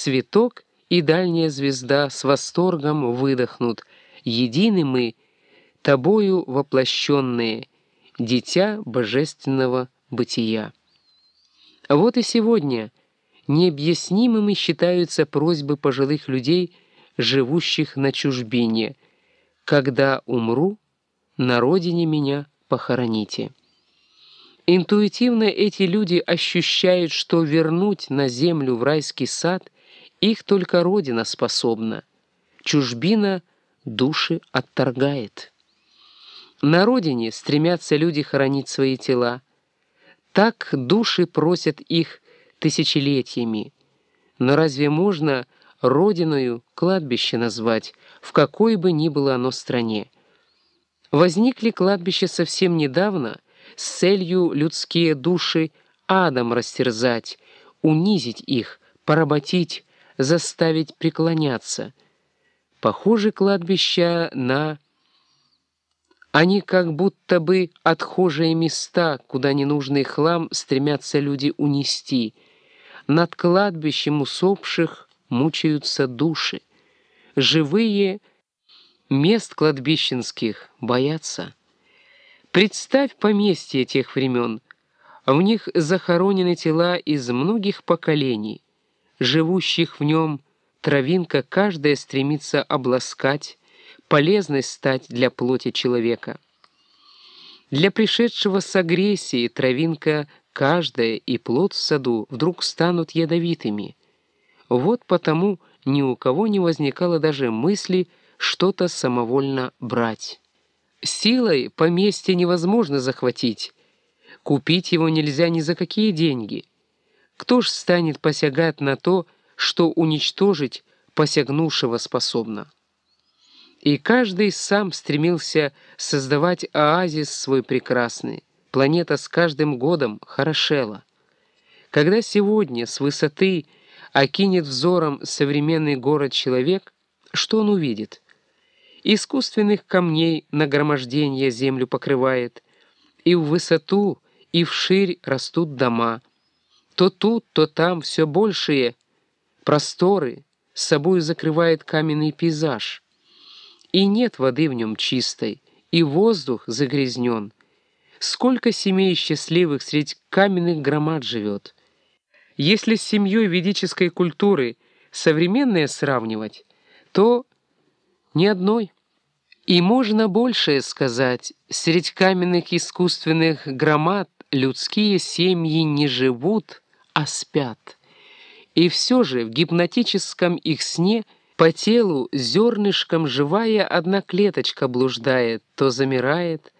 цветок и дальняя звезда с восторгом выдохнут. Едины мы, тобою воплощенные, дитя божественного бытия. Вот и сегодня необъяснимыми считаются просьбы пожилых людей, живущих на чужбине. «Когда умру, на родине меня похороните». Интуитивно эти люди ощущают, что вернуть на землю в райский сад их только Родина способна. Чужбина души отторгает. На родине стремятся люди хоронить свои тела. Так души просят их тысячелетиями. Но разве можно родиною кладбище назвать, в какой бы ни было оно стране? Возникли кладбища совсем недавно — с целью людские души адом растерзать, унизить их, поработить, заставить преклоняться. Похоже кладбища на... Они как будто бы отхожие места, куда ненужный хлам стремятся люди унести. Над кладбищем усопших мучаются души. Живые мест кладбищенских боятся. Представь поместье тех времен. В них захоронены тела из многих поколений. Живущих в нем травинка каждая стремится обласкать, полезной стать для плоти человека. Для пришедшего с агрессией травинка каждая и плод в саду вдруг станут ядовитыми. Вот потому ни у кого не возникало даже мысли что-то самовольно брать. Силой поместье невозможно захватить. Купить его нельзя ни за какие деньги. Кто ж станет посягать на то, что уничтожить посягнувшего способно? И каждый сам стремился создавать оазис свой прекрасный. Планета с каждым годом хорошела. Когда сегодня с высоты окинет взором современный город человек, что он увидит? искусственных камней нагромождение землю покрывает, и в высоту, и вширь растут дома. То тут, то там все большие просторы с собой закрывает каменный пейзаж. И нет воды в нем чистой, и воздух загрязнен. Сколько семей счастливых среди каменных громад живет. Если с семьей ведической культуры современное сравнивать, то ни одной. И можно большее сказать, средь каменных искусственных громад людские семьи не живут, а спят. И все же в гипнотическом их сне по телу зернышком живая одна клеточка блуждает, то замирает,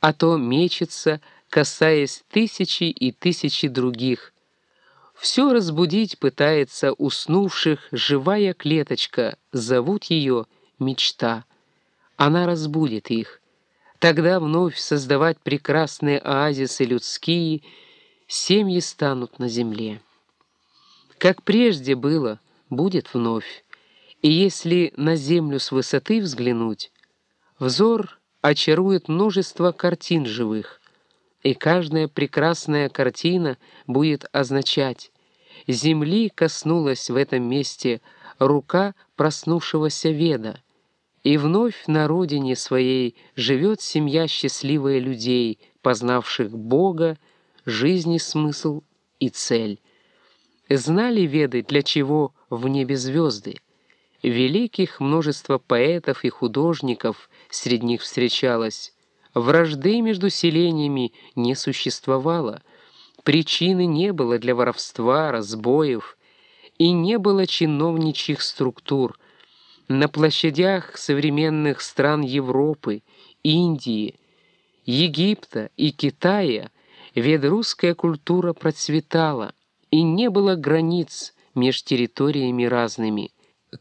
а то мечется, касаясь тысячи и тысячи других. Все разбудить пытается уснувших живая клеточка, зовут ее — мечта. Она разбудит их. Тогда вновь создавать прекрасные оазисы людские, семьи станут на земле. Как прежде было, будет вновь. И если на землю с высоты взглянуть, взор очарует множество картин живых, и каждая прекрасная картина будет означать «Земли коснулась в этом месте рука проснувшегося веда», и вновь на родине своей живет семья счастливая людей, познавших Бога, жизни смысл и цель. Знали веды, для чего в небе звезды? Великих множество поэтов и художников среди них встречалось. Вражды между селениями не существовало. Причины не было для воровства, разбоев, и не было чиновничьих структур — на площадях современных стран Европы, Индии, Египта и Китая ведрусская культура процветала, и не было границ между территориями разными –